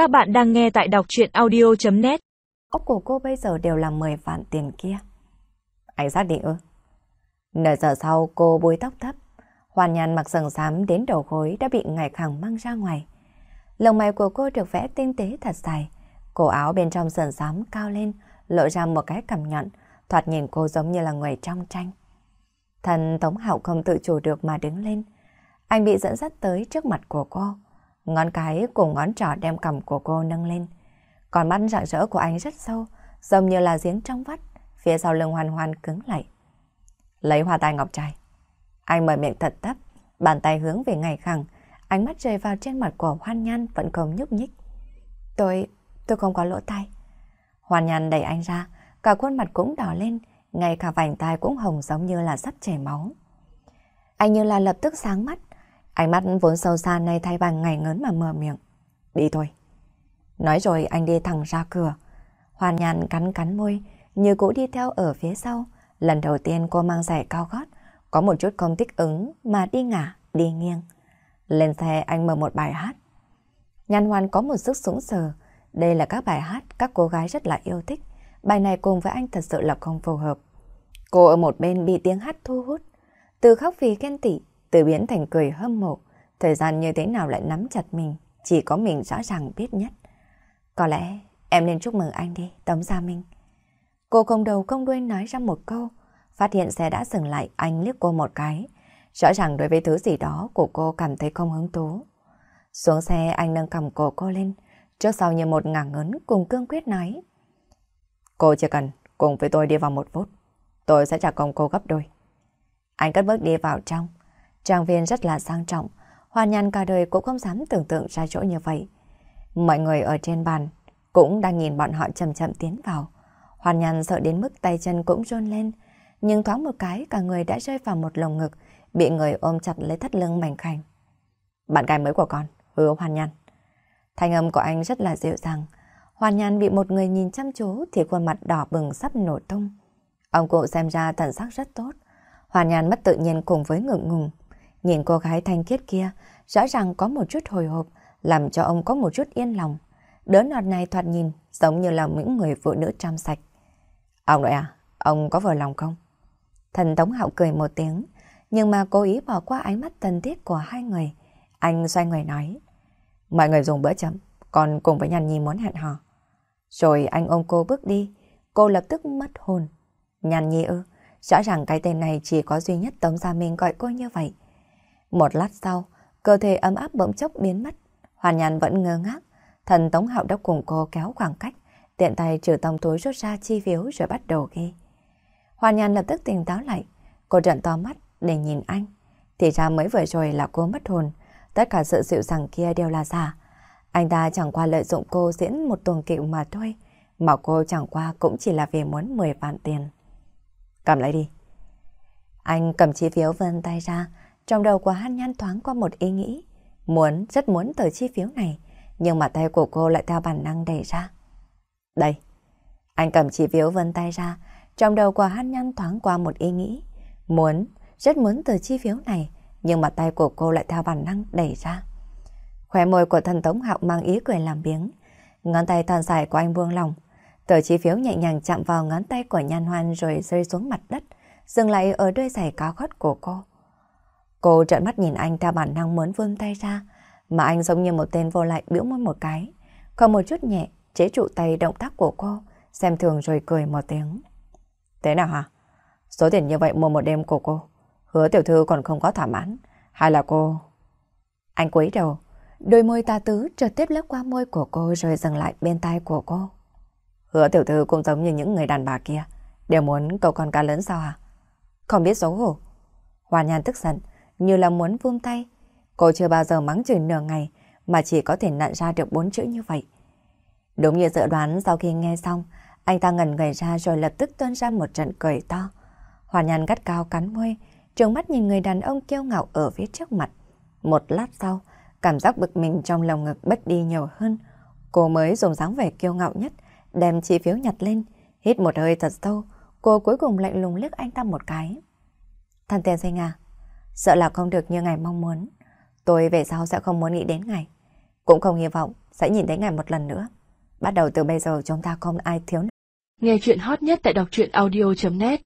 Các bạn đang nghe tại đọc chuyện audio.net Ốc của cô bây giờ đều là 10 vạn tiền kia. Anh xác định ư? Nửa giờ sau cô bôi tóc thấp. Hoàn nhàn mặc sần xám đến đầu gối đã bị ngày khẳng mang ra ngoài. Lồng mày của cô được vẽ tinh tế thật dài. Cổ áo bên trong sần xám cao lên, lộ ra một cái cằm nhọn, thoạt nhìn cô giống như là người trong tranh. Thần Tống Hạo không tự chủ được mà đứng lên. Anh bị dẫn dắt tới trước mặt của cô. Ngón cái cùng ngón trỏ đem cầm của cô nâng lên. Còn mắt rạng rỡ của anh rất sâu, giống như là giếng trong vắt, phía sau lưng hoàn hoàn cứng lại. Lấy hoa tai ngọc trai. Anh mở miệng thật thấp, bàn tay hướng về ngày khẳng, ánh mắt rơi vào trên mặt của Hoan Nhan vẫn không nhúc nhích. Tôi, tôi không có lỗ tai. Hoan Nhan đẩy anh ra, cả khuôn mặt cũng đỏ lên, ngay cả vành tai cũng hồng giống như là sắp chảy máu. Anh như là lập tức sáng mắt, ánh mắt vốn sâu xa này thay bằng ngày ngớn mà mở miệng. Đi thôi. Nói rồi anh đi thẳng ra cửa. Hoàn nhàn cắn cắn môi, như cũ đi theo ở phía sau. Lần đầu tiên cô mang giày cao gót, có một chút không thích ứng mà đi ngả, đi nghiêng. Lên xe anh mở một bài hát. Nhàn hoàn có một sức sững sờ. Đây là các bài hát các cô gái rất là yêu thích. Bài này cùng với anh thật sự là không phù hợp. Cô ở một bên bị tiếng hát thu hút. Từ khóc vì ghen tị, từ biến thành cười hâm mộ. Thời gian như thế nào lại nắm chặt mình, chỉ có mình rõ ràng biết nhất. Có lẽ em nên chúc mừng anh đi, Tống Gia Minh. Cô không đầu không đuôi nói ra một câu, phát hiện xe đã dừng lại, anh liếc cô một cái. Rõ ràng đối với thứ gì đó của cô cảm thấy không hứng thú. Xuống xe anh nâng cầm cổ cô lên, trước sau như một ngả ngấn cùng cương quyết nói. Cô chỉ cần cùng với tôi đi vào một phút, tôi sẽ trả công cô gấp đôi. Anh cất bước đi vào trong. Trang viên rất là sang trọng, hoa nhàn cả đời cũng không dám tưởng tượng ra chỗ như vậy. Mọi người ở trên bàn cũng đang nhìn bọn họ chậm chậm tiến vào. Hoàn nhàn sợ đến mức tay chân cũng run lên, nhưng thoáng một cái cả người đã rơi vào một lồng ngực, bị người ôm chặt lấy thắt lưng mảnh khảnh. Bạn gái mới của con, hứa Hoàn nhàn. Thanh âm của anh rất là dịu dàng. Hoàn nhàn bị một người nhìn chăm chú thì khuôn mặt đỏ bừng sắp nổ tung. Ông cụ xem ra thần sắc rất tốt. Hoàn nhàn mất tự nhiên cùng với ngượng ngùng. Nhìn cô gái thanh khiết kia, rõ ràng có một chút hồi hộp, làm cho ông có một chút yên lòng. Đứa nọt này thoạt nhìn giống như là những người phụ nữ trong sạch. Ông nội à, ông có vừa lòng không? Thần Tống Hạo cười một tiếng, nhưng mà cố ý bỏ qua ánh mắt thân thiết của hai người. Anh xoay người nói, mọi người dùng bữa chậm, còn cùng với nhàn nhi muốn hẹn hò. Rồi anh ôm cô bước đi, cô lập tức mất hồn. Nhàn nhi ư, rõ ràng cái tên này chỉ có duy nhất Tống Gia Minh gọi cô như vậy. Một lát sau, cơ thể ấm áp bỗng chốc biến mất. Hoàn nhàn vẫn ngơ ngác. Thần Tống Hạo đốc cùng cô kéo khoảng cách, tiện tay trừ tông túi rút ra chi phiếu rồi bắt đầu ghi. Hoàn nhàn lập tức tỉnh táo lại. Cô trợn to mắt để nhìn anh. Thì ra mới vừa rồi là cô mất hồn. Tất cả sự dịu dàng kia đều là giả. Anh ta chẳng qua lợi dụng cô diễn một tuần kiệu mà thôi. Mà cô chẳng qua cũng chỉ là vì muốn 10 vạn tiền. Cầm lấy đi. Anh cầm chi phiếu vươn tay ra, trong đầu của Han Nhan thoáng qua một ý nghĩ. Muốn, rất muốn tờ chi phiếu này, nhưng mà tay của cô lại theo bản năng đẩy ra. Đây. Anh cầm chi phiếu vân tay ra, trong đầu của Han Nhan thoáng qua một ý nghĩ. Muốn, rất muốn tờ chi phiếu này, nhưng mà tay của cô lại theo bản năng đẩy ra. Khóe môi của thần Tống Hạo mang ý cười làm biếng. Ngón tay thon dài của anh buông lòng. Tờ chi phiếu nhẹ nhàng chạm vào ngón tay của Nhan Hoan rồi rơi xuống mặt đất, dừng lại ở đôi giày cao gót của cô. Cô trợn mắt nhìn anh theo bản năng muốn vươn tay ra, mà anh giống như một tên vô lại biểu môi một cái, còn một chút nhẹ, chế trụ tay động tác của cô, xem thường rồi cười một tiếng. Thế nào hả? Số tiền như vậy mua một đêm của cô, hứa tiểu thư còn không có thỏa mãn, hay là cô... Anh cúi đầu, đôi môi ta tứ trượt tiếp lướt qua môi của cô rồi dừng lại bên tai của cô. Hứa tiểu thư cũng giống như những người đàn bà kia, đều muốn cầu con cá lớn sao hả? Không biết xấu hổ. Hoàn nhàn tức giận, như là muốn vung tay. Cô chưa bao giờ mắng chửi nửa ngày mà chỉ có thể nặn ra được bốn chữ như vậy. Đúng như dự đoán sau khi nghe xong, anh ta ngần người ra rồi lập tức tuôn ra một trận cười to. Hoàn nhàn gắt cao cắn môi, trừng mắt nhìn người đàn ông kiêu ngạo ở phía trước mặt. Một lát sau, cảm giác bực mình trong lòng ngực bất đi nhiều hơn. Cô mới dùng dáng vẻ kiêu ngạo nhất, đem chi phiếu nhặt lên, hít một hơi thật sâu, cô cuối cùng lạnh lùng liếc anh ta một cái. Thần tiền sinh à, sợ là không được như ngài mong muốn. Tôi về sau sẽ không muốn nghĩ đến ngài. Cũng không hy vọng sẽ nhìn thấy ngài một lần nữa. Bắt đầu từ bây giờ, chúng ta không ai thiếu. Nghe chuyện hot nhất tại đọc truyện audio.net